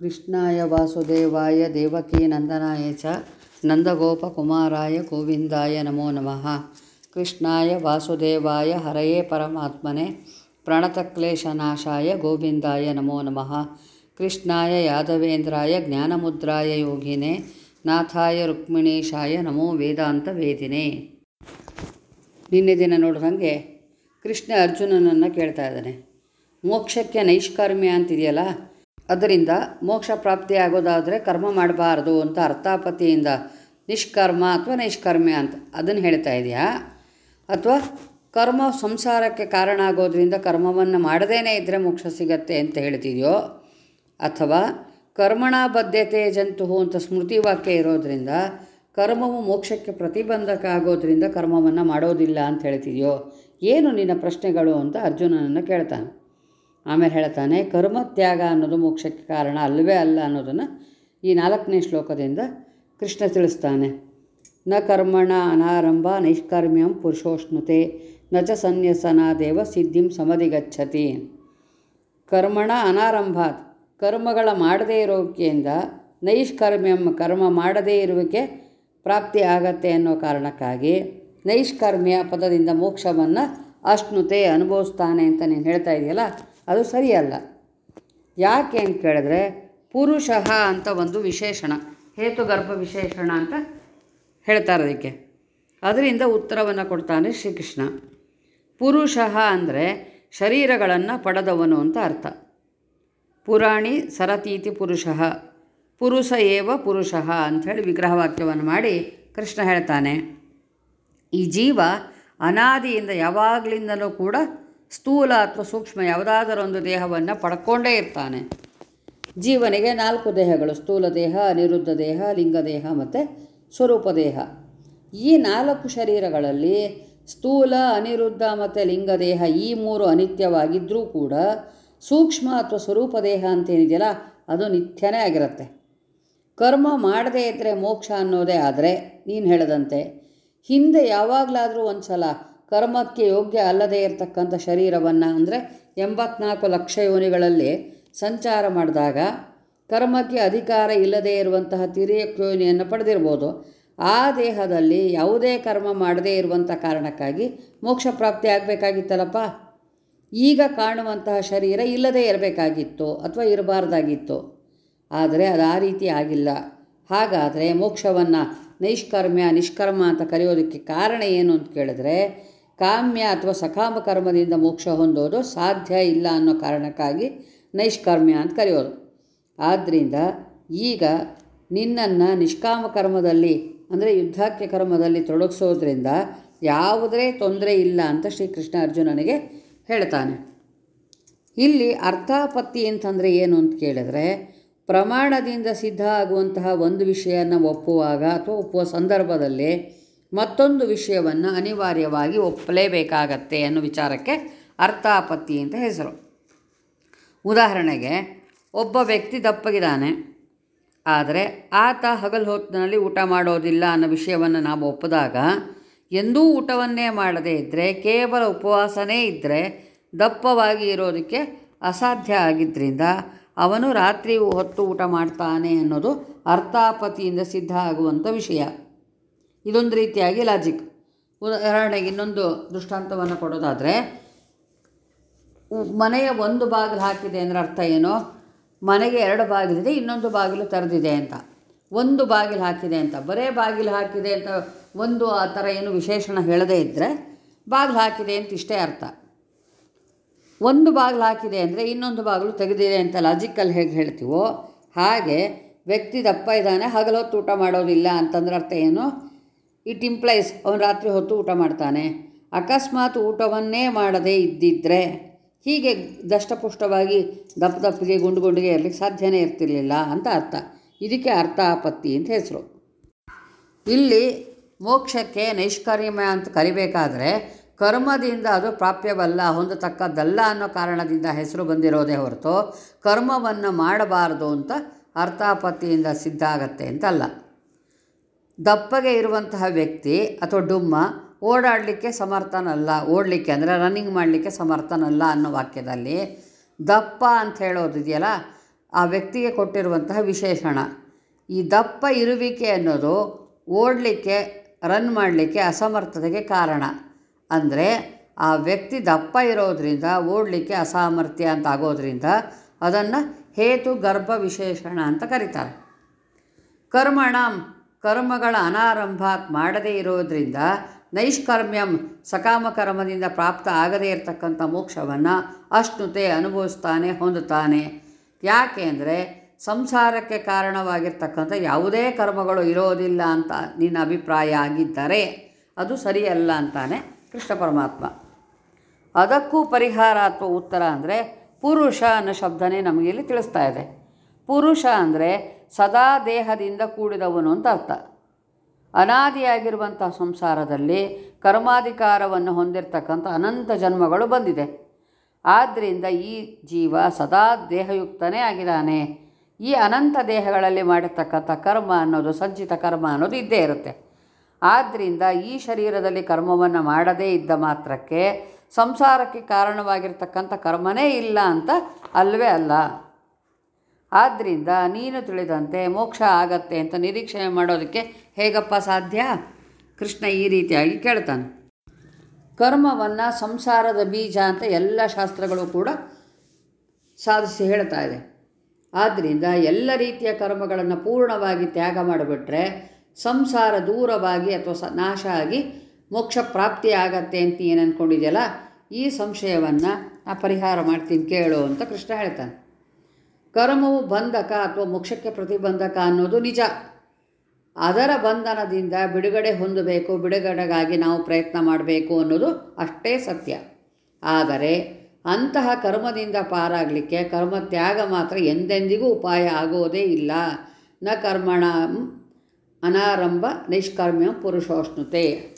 ಕೃಷ್ಣಾಯ ವಾಸುದೇವಾಯ ದೇವಕೀನಂದನಾಯ ಚ ನಂದಗೋಪಕುಮಾರಾಯ ಗೋವಿಂದಾಯ ನಮೋ ನಮಃ. ಕೃಷ್ಣಾಯ ವಾಸುದೇವಾಯ ಹರಯೇ ಪರಮಾತ್ಮನೆ, ಪ್ರಣತಕ್ಲೇಶನಾಶಾಯ ಗೋವಿಂದಾಯ ನಮೋ ನಮಃ. ಕೃಷ್ಣಾಯ ಯಾದವೇಂದ್ರಾಯ ಜ್ಞಾನಮುದ್ರಾಯ ಯೋಗಿನೇ, ನಾಥಾಯ ರುಕ್ಮಿಣೀಶಾಯ ನಮೋ ವೇದಾಂತ ವೇದಿನೇ. ನಿನ್ನೆ ದಿನ ನೋಡಿದಂಗೆ ಕೃಷ್ಣ ಅರ್ಜುನನನ್ನು ಕೇಳ್ತಾ ಇದ್ದಾನೆ. ಮೋಕ್ಷಕ್ಕೆ ನೈಷ್ಕರ್ಮ್ಯ ಅಂತಿದೆಯಲ್ಲ ಅದರಿಂದ ಮೋಕ್ಷ ಪ್ರಾಪ್ತಿಯಾಗೋದಾದರೆ ಕರ್ಮ ಮಾಡಬಾರ್ದು ಅಂತ ಅರ್ಥಾಪತಿಯಿಂದ ನಿಷ್ಕರ್ಮ ಅಥವಾ ನೈಷ್ಕರ್ಮ್ಯ ಅಂತ ಅದನ್ನು ಹೇಳ್ತಾ ಇದೆಯಾ? ಅಥವಾ ಕರ್ಮ ಸಂಸಾರಕ್ಕೆ ಕಾರಣ ಆಗೋದ್ರಿಂದ ಕರ್ಮವನ್ನು ಮಾಡದೇನೆ ಇದ್ದರೆ ಮೋಕ್ಷ ಸಿಗತ್ತೆ ಅಂತ ಹೇಳ್ತಿದೆಯೋ? ಅಥವಾ ಕರ್ಮಣ ಬದ್ಧತೆ ಜಂತು ಅಂತ ಸ್ಮೃತಿ ವಾಕ್ಯ ಇರೋದರಿಂದ ಕರ್ಮವು ಮೋಕ್ಷಕ್ಕೆ ಪ್ರತಿಬಂಧಕ ಆಗೋದ್ರಿಂದ ಕರ್ಮವನ್ನು ಮಾಡೋದಿಲ್ಲ ಅಂತ ಹೇಳ್ತಿದೆಯೋ? ಏನು ನಿನ್ನ ಪ್ರಶ್ನೆಗಳು ಅಂತ ಅರ್ಜುನನನ್ನು ಕೇಳ್ತಾನೆ. ಆಮೇಲೆ ಹೇಳ್ತಾನೆ ಕರ್ಮತ್ಯಾಗ ಅನ್ನೋದು ಮೋಕ್ಷಕ್ಕೆ ಕಾರಣ ಅಲ್ಲವೇ ಅಲ್ಲ ಅನ್ನೋದನ್ನು ಈ ನಾಲ್ಕನೇ ಶ್ಲೋಕದಿಂದ ಕೃಷ್ಣ ತಿಳಿಸ್ತಾನೆ. ನ ಕರ್ಮಣ ಅನಾರಂಭ ನೈಷ್ಕರ್ಮ್ಯಂ ಪುರುಷೋಷ್ಣುತೆ, ನ ಚ ಸನ್ಯಸನಾದೇವ ಸಿದ್ಧಿಂ ಸಮಧಿಗಚ್ಚತಿ. ಕರ್ಮಣ ಅನಾರಂಭ, ಕರ್ಮಗಳ ಮಾಡದೇ ಇರೋಕೆಯಿಂದ ನೈಷ್ಕರ್ಮ್ಯಂ ಕರ್ಮ ಮಾಡದೇ ಇರುವಿಕೆ ಪ್ರಾಪ್ತಿ ಆಗತ್ತೆ ಅನ್ನೋ ಕಾರಣಕ್ಕಾಗಿ ನೈಷ್ಕರ್ಮ್ಯ ಪದದಿಂದ ಮೋಕ್ಷವನ್ನು ಅಷ್ಣುತೆ ಅನುಭವಿಸ್ತಾನೆ ಅಂತ ನೀನು ಹೇಳ್ತಾ ಇದೆಯಲ್ಲ ಅದು ಸರಿಯಲ್ಲ. ಯಾಕೆ ಅಂತ ಕೇಳಿದ್ರೆ ಪುರುಷ ಅಂತ ಒಂದು ವಿಶೇಷಣ, ಹೇತುಗರ್ಭ ವಿಶೇಷಣ ಅಂತ ಹೇಳ್ತಾರೆ ಅದಕ್ಕೆ ಅದರಿಂದ ಉತ್ತರವನ್ನು ಕೊಡ್ತಾನೆ ಶ್ರೀಕೃಷ್ಣ. ಪುರುಷ ಅಂದರೆ ಶರೀರಗಳನ್ನು ಪಡೆದವನು ಅಂತ ಅರ್ಥ. ಪುರಾಣಿ ಸರತೀತಿ ಪುರುಷ ಪುರುಷ ಏವ ಪುರುಷ ಅಂಥೇಳಿ ವಿಗ್ರಹವಾಕ್ಯವನ್ನು ಮಾಡಿ ಕೃಷ್ಣ ಹೇಳ್ತಾನೆ. ಈ ಜೀವ ಅನಾದಿಯಿಂದ ಯಾವಾಗಲಿಂದಲೂ ಕೂಡ ಸ್ಥೂಲ ಅಥವಾ ಸೂಕ್ಷ್ಮ ಯಾವುದಾದರೊಂದು ದೇಹವನ್ನು ಪಡ್ಕೊಂಡೇ ಇರ್ತಾನೆ. ಜೀವನಿಗೆ ನಾಲ್ಕು ದೇಹಗಳು, ಸ್ಥೂಲ ದೇಹ ಅನಿರುದ್ಧ ದೇಹ, ಲಿಂಗ ದೇಹ ಮತ್ತು ಸ್ವರೂಪ ದೇಹ. ಈ ನಾಲ್ಕು ಶರೀರಗಳಲ್ಲಿ ಸ್ಥೂಲ, ಅನಿರುದ್ಧ ಮತ್ತು ಲಿಂಗದೇಹ ಈ ಮೂರು ಅನಿತ್ಯವಾಗಿದ್ದರೂ ಕೂಡ ಸೂಕ್ಷ್ಮ ಅಥವಾ ಸ್ವರೂಪ ದೇಹ ಅಂತೇನಿದೆಯಲ್ಲ, ಅದು ನಿತ್ಯನೇ ಆಗಿರುತ್ತೆ. ಕರ್ಮ ಮಾಡದೇ ಇದ್ದರೆ ಮೋಕ್ಷ ಅನ್ನೋದೇ ಆದರೆ ನೀನು ಹೇಳದಂತೆ, ಹಿಂದೆ ಯಾವಾಗಲಾದರೂ ಒಂದು ಸಲ ಕರ್ಮಕ್ಕೆ ಯೋಗ್ಯ ಅಲ್ಲದೇ ಇರತಕ್ಕಂಥ ಶರೀರವನ್ನು ಅಂದರೆ ಎಂಬತ್ನಾಲ್ಕು ಲಕ್ಷ ಯೋನಿಗಳಲ್ಲಿ ಸಂಚಾರ ಮಾಡಿದಾಗ ಕರ್ಮಕ್ಕೆ ಅಧಿಕಾರ ಇಲ್ಲದೇ ಇರುವಂತಹ ತಿರಿಯಕ್ ಯೋನಿಯನ್ನು ಪಡೆದಿರ್ಬೋದು. ಆ ದೇಹದಲ್ಲಿ ಯಾವುದೇ ಕರ್ಮ ಮಾಡದೇ ಇರುವಂಥ ಕಾರಣಕ್ಕಾಗಿ ಮೋಕ್ಷ ಪ್ರಾಪ್ತಿ ಆಗಬೇಕಾಗಿತ್ತಲ್ಲಪ್ಪ? ಈಗ ಕಾಣುವಂತಹ ಶರೀರ ಇಲ್ಲದೇ ಇರಬೇಕಾಗಿತ್ತು ಅಥವಾ ಇರಬಾರ್ದಾಗಿತ್ತು. ಆದರೆ ಅದು ಆ ರೀತಿ ಆಗಿಲ್ಲ. ಹಾಗಾದರೆ ಮೋಕ್ಷವನ್ನು ನೈಷ್ಕರ್ಮ್ಯ, ನಿಷ್ಕರ್ಮ ಅಂತ ಕರೆಯೋದಕ್ಕೆ ಕಾರಣ ಏನು ಅಂತ ಕೇಳಿದ್ರೆ ಕಾಮ್ಯ ಅಥವಾ ಸಕಾಮ ಕರ್ಮದಿಂದ ಮೋಕ್ಷ ಹೊಂದೋದು ಸಾಧ್ಯ ಇಲ್ಲ ಅನ್ನೋ ಕಾರಣಕ್ಕಾಗಿ ನೈಷ್ಕರ್ಮ್ಯ ಅಂತ ಕರೆಯೋದು. ಆದ್ದರಿಂದ ಈಗ ನಿನ್ನನ್ನು ನಿಷ್ಕಾಮ ಕರ್ಮದಲ್ಲಿ, ಅಂದರೆ ಯುದ್ಧಕ್ಕೆ ಕರ್ಮದಲ್ಲಿ ತೊಡಗಿಸೋದ್ರಿಂದ ಯಾವುದೇ ತೊಂದರೆ ಇಲ್ಲ ಅಂತ ಶ್ರೀಕೃಷ್ಣ ಅರ್ಜುನನಿಗೆ ಹೇಳ್ತಾನೆ. ಇಲ್ಲಿ ಅರ್ಥಾಪತ್ತಿ ಅಂತಂದರೆ ಏನು ಅಂತ ಕೇಳಿದ್ರೆ, ಪ್ರಮಾಣದಿಂದ ಸಿದ್ಧ ಆಗುವಂತಹ ಒಂದು ವಿಷಯನ ಒಪ್ಪುವಾಗ ಅಥವಾ ಒಪ್ಪುವ ಸಂದರ್ಭದಲ್ಲಿ ಮತ್ತೊಂದು ವಿಷಯವನ್ನು ಅನಿವಾರ್ಯವಾಗಿ ಒಪ್ಪಲೇಬೇಕಾಗತ್ತೆ ಅನ್ನೋ ವಿಚಾರಕ್ಕೆ ಅರ್ಥಾಪತ್ತಿ ಅಂತ ಹೆಸರು. ಉದಾಹರಣೆಗೆ, ಒಬ್ಬ ವ್ಯಕ್ತಿ ದಪ್ಪಗಿದ್ದಾನೆ, ಆದರೆ ಆತ ಹಗಲು ಹೊತ್ತಿನಲ್ಲಿ ಊಟ ಮಾಡೋದಿಲ್ಲ ಅನ್ನೋ ವಿಷಯವನ್ನು ನಾವು ಒಪ್ಪಿದಾಗ, ಎಂದೂ ಊಟವನ್ನೇ ಮಾಡದೇ ಇದ್ದರೆ ಕೇವಲ ಉಪವಾಸನೇ ಇದ್ದರೆ ದಪ್ಪವಾಗಿ ಇರೋದಕ್ಕೆ ಅಸಾಧ್ಯ ಆಗಿದ್ದರಿಂದ ಅವನು ರಾತ್ರಿ ಹೊತ್ತು ಊಟ ಮಾಡ್ತಾನೆ ಅನ್ನೋದು ಅರ್ಥಾಪತಿಯಿಂದ ಸಿದ್ಧ ಆಗುವಂಥ ವಿಷಯ. ಇದೊಂದು ರೀತಿಯಾಗಿ ಲಾಜಿಕ್ ಉದಾಹರಣೆಗೆ ಇನ್ನೊಂದು ದೃಷ್ಟಾಂತವನ್ನು ಕೊಡೋದಾದರೆ ಮನೆಯ ಒಂದು ಬಾಗಿಲು ಹಾಕಿದೆ ಅಂದರೆ ಅರ್ಥ ಏನು? ಮನೆಗೆ ಎರಡು ಬಾಗಿಲಿದೆ, ಇನ್ನೊಂದು ಬಾಗಿಲು ತೆರೆದಿದೆ ಅಂತ. ಒಂದು ಬಾಗಿಲು ಹಾಕಿದೆ ಅಂತ. ಬರೇ ಬಾಗಿಲು ಹಾಕಿದೆ ಅಂತ ಒಂದು ಆ ಥರ ಏನು ವಿಶೇಷಣ ಹೇಳದೇ ಇದ್ದರೆ ಬಾಗಿಲು ಹಾಕಿದೆ ಅಂತ ಇಷ್ಟೇ ಅರ್ಥ. ಒಂದು ಬಾಗಿಲು ಹಾಕಿದೆ ಅಂದರೆ ಇನ್ನೊಂದು ಬಾಗಿಲು ತೆಗೆದಿದೆ ಅಂತ ಲಾಜಿಕಲ್ಲಿ ಹೇಗೆ ಹೇಳ್ತೀವೋ, ಹಾಗೆ ವ್ಯಕ್ತಿ ದಪ್ಪ ಇದ್ದಾನೆ, ಹಗಲೊತ್ತು ಊಟ ಮಾಡೋದಿಲ್ಲ ಅಂತಂದ್ರೆ ಅರ್ಥ ಏನು? ಇಟ್ ಇಂಪ್ಲೈಸ್ ಅವನು ರಾತ್ರಿ ಹೊತ್ತು ಊಟ ಮಾಡ್ತಾನೆ. ಅಕಸ್ಮಾತ್ ಊಟವನ್ನೇ ಮಾಡದೇ ಇದ್ದಿದ್ದರೆ ಹೀಗೆ ದಷ್ಟಪುಷ್ಟವಾಗಿ ದಪ್ಪ ದಪ್ಪಗೆ ಗುಂಡು ಗುಂಡಿಗೆ ಇರಲಿಕ್ಕೆ ಸಾಧ್ಯನೇ ಇರ್ತಿರಲಿಲ್ಲ ಅಂತ ಅರ್ಥ. ಇದಕ್ಕೆ ಅರ್ಥ ಆಪತ್ತಿ ಅಂತ ಹೆಸರು. ಇಲ್ಲಿ ಮೋಕ್ಷಕ್ಕೆ ನೈಷ್ಕರ್ಮ್ಯ ಅಂತ ಕರಿಬೇಕಾದ್ರೆ ಕರ್ಮದಿಂದ ಅದು ಪ್ರಾಪ್ಯವಲ್ಲ, ಹೊಂದತಕ್ಕದ್ದಲ್ಲ ಅನ್ನೋ ಕಾರಣದಿಂದ ಹೆಸರು ಬಂದಿರೋದೇ ಹೊರತು ಕರ್ಮವನ್ನು ಮಾಡಬಾರದು ಅಂತ ಅರ್ಥಾಪತ್ತಿಯಿಂದ ಸಿದ್ಧ ಆಗತ್ತೆ ಅಂತಲ್ಲ. ದಪ್ಪಗೆ ಇರುವಂತಹ ವ್ಯಕ್ತಿ ಅಥವಾ ಡುಮ್ಮ ಓಡಾಡಲಿಕ್ಕೆ ಸಮರ್ಥನಲ್ಲ, ಓಡಲಿಕ್ಕೆ ಅಂದರೆ ರನ್ನಿಂಗ್ ಮಾಡಲಿಕ್ಕೆ ಸಮರ್ಥನಲ್ಲ ಅನ್ನೋ ವಾಕ್ಯದಲ್ಲಿ ದಪ್ಪ ಅಂತ ಹೇಳೋದಿದೆಯಲ್ಲ ಆ ವ್ಯಕ್ತಿಗೆ ಕೊಟ್ಟಿರುವಂತಹ ವಿಶೇಷಣ. ಈ ದಪ್ಪ ಇರುವಿಕೆ ಅನ್ನೋದು ಓಡಲಿಕ್ಕೆ ರನ್ ಮಾಡಲಿಕ್ಕೆ ಅಸಮರ್ಥತೆಗೆ ಕಾರಣ. ಅಂದರೆ ಆ ವ್ಯಕ್ತಿ ದಪ್ಪ ಇರೋದರಿಂದ, ಓಡಲಿಕ್ಕೆ ಅಸಾಮರ್ಥ್ಯ ಅಂತ ಆಗೋದ್ರಿಂದ ಅದನ್ನು ಹೇತು ಗರ್ಭ ವಿಶೇಷಣ ಅಂತ ಕರೀತಾರೆ. ಕರ್ಮಣಂ ಕರ್ಮಗಳ ಅನಾರಂಭ ಮಾಡದೇ ಇರೋದರಿಂದ ನೈಷ್ಕರ್ಮ್ಯಂ ಸಕಾಮ ಕರ್ಮದಿಂದ ಪ್ರಾಪ್ತ ಆಗದೇ ಇರತಕ್ಕಂಥ ಮೋಕ್ಷವನ್ನು ಅಷ್ಟುತೆ ಅನುಭವಿಸ್ತಾನೆ, ಹೊಂದುತ್ತಾನೆ. ಯಾಕೆ ಅಂದರೆ ಸಂಸಾರಕ್ಕೆ ಕಾರಣವಾಗಿರ್ತಕ್ಕಂಥ ಯಾವುದೇ ಕರ್ಮಗಳು ಇರೋದಿಲ್ಲ ಅಂತ ನಿನ್ನ ಅಭಿಪ್ರಾಯ ಆಗಿದ್ದರೆ ಅದು ಸರಿಯಲ್ಲ ಅಂತಾನೆ ಕೃಷ್ಣ ಪರಮಾತ್ಮ. ಅದಕ್ಕೂ ಪರಿಹಾರ ಅಥವಾ ಉತ್ತರ ಅಂದರೆ ಪುರುಷ ಅನ್ನೋ ಶಬ್ದನೇ ನಮಗೆ ಇಲ್ಲಿ ತಿಳಿಸ್ತಾ ಇದೆ. ಪುರುಷ ಅಂದರೆ ಸದಾ ದೇಹದಿಂದ ಕೂಡಿದವನು ಅಂತ ಅರ್ಥ. ಅನಾದಿಯಾಗಿರುವಂಥ ಸಂಸಾರದಲ್ಲಿ ಕರ್ಮಾಧಿಕಾರವನ್ನು ಹೊಂದಿರತಕ್ಕಂಥ ಅನಂತ ಜನ್ಮಗಳು ಬಂದಿದೆ. ಆದ್ದರಿಂದ ಈ ಜೀವ ಸದಾ ದೇಹಯುಕ್ತನೇ ಆಗಿದ್ದಾನೆ. ಈ ಅನಂತ ದೇಹಗಳಲ್ಲಿ ಮಾಡಿರ್ತಕ್ಕಂಥ ಕರ್ಮ ಅನ್ನೋದು ಸಂಚಿತ ಕರ್ಮ ಅನ್ನೋದು ಇದ್ದೇ ಇರುತ್ತೆ. ಆದ್ದರಿಂದ ಈ ಶರೀರದಲ್ಲಿ ಕರ್ಮವನ್ನು ಮಾಡದೇ ಇದ್ದ ಮಾತ್ರಕ್ಕೆ ಸಂಸಾರಕ್ಕೆ ಕಾರಣವಾಗಿರ್ತಕ್ಕಂಥ ಕರ್ಮನೇ ಇಲ್ಲ ಅಂತ ಅಲ್ಲವೇ ಅಲ್ಲ. ಆದ್ದರಿಂದ ನೀನು ತಿಳಿದಂತೆ ಮೋಕ್ಷ ಆಗತ್ತೆ ಅಂತ ನಿರೀಕ್ಷಣೆ ಮಾಡೋದಕ್ಕೆ ಹೇಗಪ್ಪ ಸಾಧ್ಯ? ಕೃಷ್ಣ ಈ ರೀತಿಯಾಗಿ ಕೇಳ್ತಾನೆ. ಕರ್ಮವನ್ನು ಸಂಸಾರದ ಬೀಜ ಅಂತ ಎಲ್ಲ ಶಾಸ್ತ್ರಗಳು ಕೂಡ ಸಾಧಿಸಿ ಹೇಳ್ತಾ ಇದೆ. ಆದ್ದರಿಂದ ಎಲ್ಲ ರೀತಿಯ ಕರ್ಮಗಳನ್ನು ಪೂರ್ಣವಾಗಿ ತ್ಯಾಗ ಮಾಡಿಬಿಟ್ರೆ ಸಂಸಾರ ದೂರವಾಗಿ ಅಥವಾ ನಾಶ ಆಗಿ ಮೋಕ್ಷ ಪ್ರಾಪ್ತಿ ಆಗತ್ತೆ ಅಂತ ಏನು ಅಂದ್ಕೊಂಡಿದೆಯಲ್ಲ ಈ ಸಂಶಯವನ್ನು ಆ ಪರಿಹಾರ ಮಾಡ್ತೀನಿ ಕೇಳು ಅಂತ ಕೃಷ್ಣ ಹೇಳ್ತಾನೆ. ಕರ್ಮವು ಬಂಧಕ ಅಥವಾ ಮೋಕ್ಷಕ್ಕೆ ಪ್ರತಿಬಂಧಕ ಅನ್ನೋದು ನಿಜ. ಅದರ ಬಂಧನದಿಂದ ಬಿಡುಗಡೆ ಹೊಂದಬೇಕು, ಬಿಡುಗಡೆಗಾಗಿ ನಾವು ಪ್ರಯತ್ನ ಮಾಡಬೇಕು ಅನ್ನೋದು ಅಷ್ಟೇ ಸತ್ಯ. ಆದರೆ ಅಂತಹ ಕರ್ಮದಿಂದ ಪಾರಾಗಲಿಕ್ಕೆ ಕರ್ಮ ತ್ಯಾಗ ಮಾತ್ರ ಎಂದೆಂದಿಗೂ ಉಪಾಯ ಆಗೋದೇ ಇಲ್ಲ. ನ ಕರ್ಮಣ ಅನಾರಂಭ ನಿಷ್ಕರ್ಮ್ಯ ಪುರುಷೋಷ್ಣುತೆ.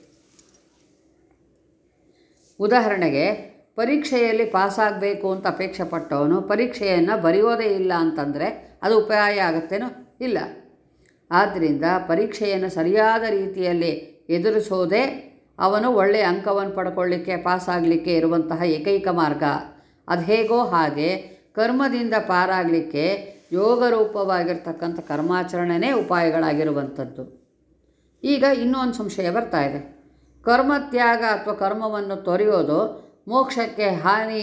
ಉದಾಹರಣೆಗೆ ಪರೀಕ್ಷೆಯಲ್ಲಿ ಪಾಸಾಗಬೇಕು ಅಂತ ಅಪೇಕ್ಷೆ ಪಟ್ಟವನು, ಪರೀಕ್ಷೆಯನ್ನು ಬರೆಯೋದೇ ಇಲ್ಲ ಅಂತಂದರೆ ಅದು ಉಪಾಯ ಆಗುತ್ತೇನೋ? ಇಲ್ಲ. ಆದ್ದರಿಂದ ಪರೀಕ್ಷೆಯನ್ನು ಸರಿಯಾದ ರೀತಿಯಲ್ಲಿ ಎದುರಿಸೋದೇ ಅವನು ಒಳ್ಳೆಯ ಅಂಕವನ್ನು ಪಡ್ಕೊಳ್ಳಿಕ್ಕೆ, ಪಾಸಾಗಲಿಕ್ಕೆ ಇರುವಂತಹ ಏಕೈಕ ಮಾರ್ಗ. ಅದು ಹೇಗೋ ಹಾಗೆ ಕರ್ಮದಿಂದ ಪಾರಾಗಲಿಕ್ಕೆ ಯೋಗರೂಪವಾಗಿರ್ತಕ್ಕಂಥ ಕರ್ಮಾಚರಣೆನೇ ಉಪಾಯಗಳಾಗಿರುವಂಥದ್ದು. ಈಗ ಇನ್ನೊಂದು ಸಂಶಯ ಬರ್ತಾ ಇದೆ. ಕರ್ಮತ್ಯಾಗ ಅಥವಾ ಕರ್ಮವನ್ನು ತೊರೆಯೋದು ಮೋಕ್ಷಕ್ಕೆ ಹಾನಿ,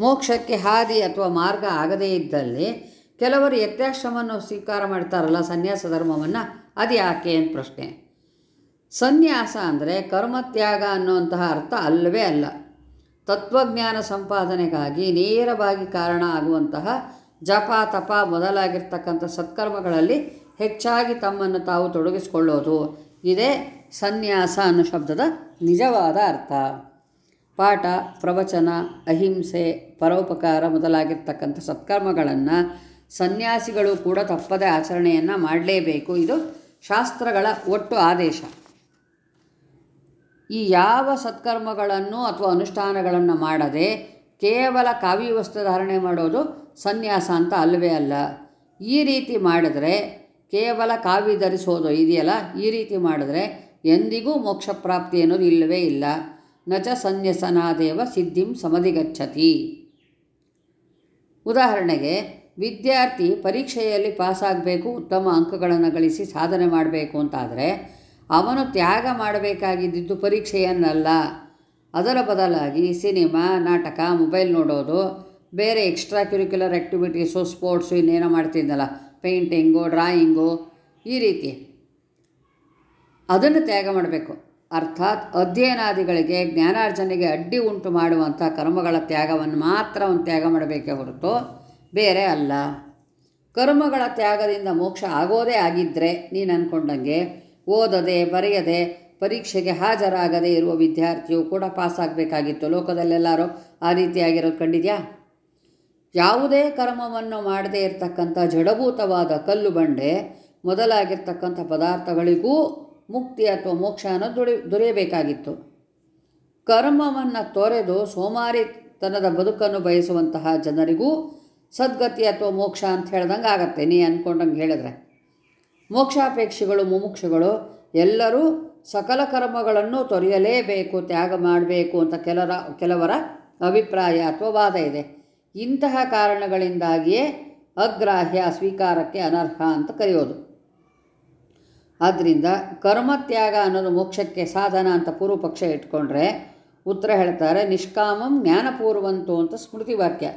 ಮೋಕ್ಷಕ್ಕೆ ಹಾದಿ ಅಥವಾ ಮಾರ್ಗ ಆಗದೇ ಇದ್ದಲ್ಲಿ ಕೆಲವರು ಯತ್ಯಾಶ್ರಮವನ್ನು ಸ್ವೀಕಾರ ಮಾಡ್ತಾರಲ್ಲ ಸನ್ಯಾಸ ಧರ್ಮವನ್ನು, ಅದು ಯಾಕೆ ಅಂತ ಪ್ರಶ್ನೆ. ಸನ್ಯಾಸ ಅಂದರೆ ಕರ್ಮತ್ಯಾಗ ಅನ್ನುವಂತಹ ಅರ್ಥ ಅಲ್ಲವೇ ಅಲ್ಲ. ತತ್ವಜ್ಞಾನ ಸಂಪಾದನೆಗಾಗಿ ನೇರವಾಗಿ ಕಾರಣ ಆಗುವಂತಹ ಜಪ ತಪ ಮೊದಲಾಗಿರ್ತಕ್ಕಂಥ ಸತ್ಕರ್ಮಗಳಲ್ಲಿ ಹೆಚ್ಚಾಗಿ ತಮ್ಮನ್ನು ತಾವು ತೊಡಗಿಸಿಕೊಳ್ಳೋದು. ಇದೇ ಸನ್ಯಾಸ ಅನ್ನೋ ಶಬ್ದದ ನಿಜವಾದ ಅರ್ಥ. ಪಾಠ, ಪ್ರವಚನ, ಅಹಿಂಸೆ, ಪರೋಪಕಾರ ಮೊದಲಾಗಿರ್ತಕ್ಕಂಥ ಸತ್ಕರ್ಮಗಳನ್ನು ಸನ್ಯಾಸಿಗಳು ಕೂಡ ತಪ್ಪದೆ ಆಚರಣೆಯನ್ನು ಮಾಡಲೇಬೇಕು. ಇದು ಶಾಸ್ತ್ರಗಳ ಒಟ್ಟು ಆದೇಶ. ಈ ಯಾವ ಸತ್ಕರ್ಮಗಳನ್ನು ಅಥವಾ ಅನುಷ್ಠಾನಗಳನ್ನು ಮಾಡದೆ ಕೇವಲ ಕಾವಿ ವಸ್ತು ಧಾರಣೆ ಮಾಡೋದು ಸನ್ಯಾಸ ಅಂತ ಅಲ್ಲವೇ ಅಲ್ಲ. ಈ ರೀತಿ ಮಾಡಿದ್ರೆ ಕೇವಲ ಕಾವ್ಯ ಧರಿಸೋದು ಇದೆಯಲ್ಲ? ಈ ರೀತಿ ಮಾಡಿದ್ರೆ ಎಂದಿಗೂ ಮೋಕ್ಷ ಪ್ರಾಪ್ತಿ ಅನ್ನೋದು ಇಲ್ಲವೇ ಇಲ್ಲ. ನಚ ಸನ್ಯಸನಾದೇವ ಸಿದ್ಧಿಂ ಸಮಧಿಗಚ್ಚತಿ. ಉದಾಹರಣೆಗೆ, ವಿದ್ಯಾರ್ಥಿ ಪರೀಕ್ಷೆಯಲ್ಲಿ ಪಾಸಾಗಬೇಕು, ಉತ್ತಮ ಅಂಕಗಳನ್ನು ಗಳಿಸಿ ಸಾಧನೆ ಮಾಡಬೇಕು ಅಂತಾದರೆ, ಅವನು ತ್ಯಾಗ ಮಾಡಬೇಕಾಗಿದ್ದು ಪರೀಕ್ಷೆಯನ್ನಲ್ಲ. ಅದರ ಬದಲಾಗಿ ಸಿನಿಮಾ, ನಾಟಕ, ಮೊಬೈಲ್ ನೋಡೋದು, ಬೇರೆ ಎಕ್ಸ್ಟ್ರಾ ಕ್ಯುರಿಕ್ಯುಲರ್ ಆ್ಯಕ್ಟಿವಿಟೀಸು ಸ್ಪೋರ್ಟ್ಸು ಇನ್ನೇನೋ ಮಾಡ್ತಿದ್ದಲ್ಲ ಪೇಂಟಿಂಗು ಡ್ರಾಯಿಂಗು ಈ ರೀತಿ. ಅದನ್ನು ತ್ಯಾಗ ಮಾಡಬೇಕು. ಅರ್ಥಾತ್ ಅಧ್ಯಯನಾದಿಗಳಿಗೆ ಜ್ಞಾನಾರ್ಜನೆಗೆ ಅಡ್ಡಿ ಉಂಟು ಮಾಡುವಂಥ ಕರ್ಮಗಳ ತ್ಯಾಗವನ್ನು ಮಾತ್ರ ಅವನು ತ್ಯಾಗ ಮಾಡಬೇಕೇ ಹೊರತು ಬೇರೆ ಅಲ್ಲ. ಕರ್ಮಗಳ ತ್ಯಾಗದಿಂದ ಮೋಕ್ಷ ಆಗೋದೇ ಆಗಿದ್ದರೆ ನೀನು ಅಂದ್ಕೊಂಡಂಗೆ ಓದದೆ, ಬರೆಯದೆ, ಪರೀಕ್ಷೆಗೆ ಹಾಜರಾಗದೇ ಇರುವ ವಿದ್ಯಾರ್ಥಿಯು ಕೂಡ ಪಾಸಾಗಬೇಕಾಗಿತ್ತು. ಲೋಕದಲ್ಲೆಲ್ಲರೂ ಆ ರೀತಿಯಾಗಿರೋದು ಕಂಡಿದ್ಯಾ? ಯಾವುದೇ ಕರ್ಮವನ್ನು ಮಾಡದೇ ಇರತಕ್ಕಂಥ ಜಡಭೂತವಾದ ಕಲ್ಲು ಬಂಡೆ, ಮೊದಲಾಗಿರ್ತಕ್ಕಂಥ ಪದಾರ್ಥಗಳಿಗೂ ಮುಕ್ತಿ ಅಥವಾ ಮೋಕ್ಷ ಅನ್ನೋದು ದೊರೆ, ದೊರೆಯಬೇಕಾಗಿತ್ತು. ಕರ್ಮವನ್ನು ತೊರೆದು ಸೋಮಾರಿತನದ ಬದುಕನ್ನು ಬಯಸುವಂತಹ ಜನರಿಗೂ ಸದ್ಗತಿ ಅಥವಾ ಮೋಕ್ಷ ಅಂತ ಹೇಳ್ದಂಗೆ ಆಗತ್ತೆ. ನೀ ಅಂದ್ಕೊಂಡಂಗೆ ಹೇಳಿದ್ರೆ. ಮೋಕ್ಷಾಪೇಕ್ಷಿಗಳು, ಮುಮುಕ್ಷಗಳು ಎಲ್ಲರೂ ಸಕಲ ಕರ್ಮಗಳನ್ನು ತೊರೆಯಲೇಬೇಕು, ತ್ಯಾಗ ಮಾಡಬೇಕು ಅಂತ ಕೆಲರ, ಕೆಲವರ ಅಭಿಪ್ರಾಯ ಅಥವಾ ವಾದ ಇದೆ. ಇಂತಹ ಕಾರಣಗಳಿಂದಾಗಿಯೇ ಅಗ್ರಾಹ್ಯ ಸ್ವೀಕಾರಕ್ಕೆ ಅನರ್ಹ ಅಂತ ಕರೆಯೋದು. ಆದ್ದರಿಂದ ಕರ್ಮತ್ಯಾಗ ಅನ್ನೋದು ಮೋಕ್ಷಕ್ಕೆ ಸಾಧನ ಅಂತ ಪೂರ್ವಪಕ್ಷ ಇಟ್ಕೊಂಡ್ರೆ ಉತ್ತರ ಹೇಳ್ತಾರೆ, ನಿಷ್ಕಾಮಂ ಜ್ಞಾನಪೂರ್ವಂತು ಅಂತ ಸ್ಮೃತಿ ವಾಕ್ಯ.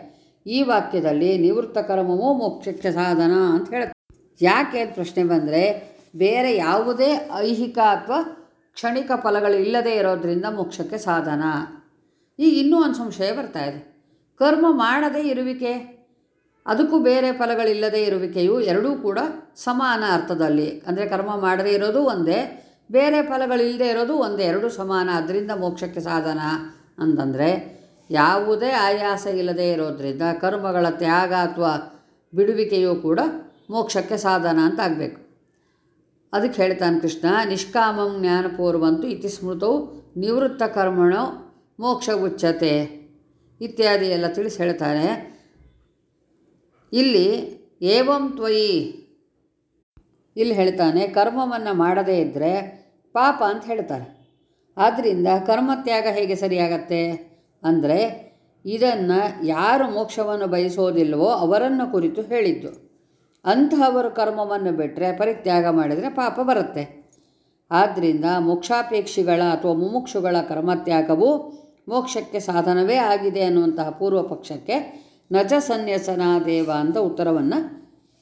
ಈ ವಾಕ್ಯದಲ್ಲಿ ನಿವೃತ್ತ ಕರ್ಮವೂ ಮೋಕ್ಷಕ್ಕೆ ಸಾಧನ ಅಂತ ಹೇಳ್ತಾರೆ. ಯಾಕೆ ಅಂತ ಪ್ರಶ್ನೆ ಬಂದರೆ, ಬೇರೆ ಯಾವುದೇ ಐಹಿಕ ಅಥವಾ ಕ್ಷಣಿಕ ಫಲಗಳು ಇಲ್ಲದೇ ಇರೋದರಿಂದ ಮೋಕ್ಷಕ್ಕೆ ಸಾಧನ. ಈಗ ಇನ್ನೂ ಒಂದು ಸಂಶಯ ಬರ್ತಾ ಇದೆ. ಕರ್ಮ ಮಾಡದೇ ಇರುವಿಕೆ? ಅದಕ್ಕೂ ಬೇರೆ ಫಲಗಳಿಲ್ಲದೆ ಇರುವಿಕೆಯು ಎರಡೂ ಕೂಡ ಸಮಾನ ಅರ್ಥದಲ್ಲಿ. ಅಂದರೆ ಕರ್ಮ ಮಾಡದೇ ಇರೋದು ಒಂದೇ, ಬೇರೆ ಫಲಗಳಿಲ್ಲದೆ ಇರೋದು ಒಂದೇ, ಎರಡು ಸಮಾನ. ಅದರಿಂದ ಮೋಕ್ಷಕ್ಕೆ ಸಾಧನ ಅಂತಂದರೆ ಯಾವುದೇ ಆಯಾಸ ಇಲ್ಲದೆ ಇರೋದರಿಂದ ಕರ್ಮಗಳ ತ್ಯಾಗ ಅಥವಾ ಬಿಡುವಿಕೆಯೂ ಕೂಡ ಮೋಕ್ಷಕ್ಕೆ ಸಾಧನ ಅಂತ ಆಗಬೇಕು. ಅದಕ್ಕೆ ಹೇಳ್ತಾನೆ ಕೃಷ್ಣ, ನಿಷ್ಕಾಮಂ ಜ್ಞಾನಪೂರ್ವಂತು ಇತಿ ಸ್ಮೃತವು ನಿವೃತ್ತ ಕರ್ಮಣೋ ಮೋಕ್ಷ ಉಚ್ಚತೆ ಇತ್ಯಾದಿ ಎಲ್ಲ ತಿಳಿಸಿ ಹೇಳ್ತಾರೆ ಇಲ್ಲಿ ಏವಂ ತ್ವಯಿ. ಇಲ್ಲಿ ಹೇಳ್ತಾನೆ, ಕರ್ಮವನ್ನು ಮಾಡದೇ ಇದ್ದರೆ ಪಾಪ ಅಂತ ಹೇಳ್ತಾರೆ. ಆದ್ದರಿಂದ ಕರ್ಮತ್ಯಾಗ ಹೇಗೆ ಸರಿಯಾಗತ್ತೆ? ಅಂದರೆ ಇದನ್ನು ಯಾರು ಮೋಕ್ಷವನ್ನು ಬಯಸೋದಿಲ್ವೋ ಅವರನ್ನು ಕುರಿತು ಹೇಳಿದ್ದು. ಅಂತಹವರು ಕರ್ಮವನ್ನು ಬಿಟ್ಟರೆ ಪರಿತ್ಯಾಗ ಮಾಡಿದರೆ ಪಾಪ ಬರುತ್ತೆ. ಆದ್ದರಿಂದ ಮೋಕ್ಷಾಪೇಕ್ಷಿಗಳ ಅಥವಾ ಮುಮುಕ್ಷುಗಳ ಕರ್ಮತ್ಯಾಗವು ಮೋಕ್ಷಕ್ಕೆ ಸಾಧನವೇ ಆಗಿದೆ ಅನ್ನುವಂತಹ ಪೂರ್ವ ಪಕ್ಷಕ್ಕೆ ನಜ ಸನ್ಯಸನಾದೇವ ಅಂತ ಉತ್ತರವನ್ನು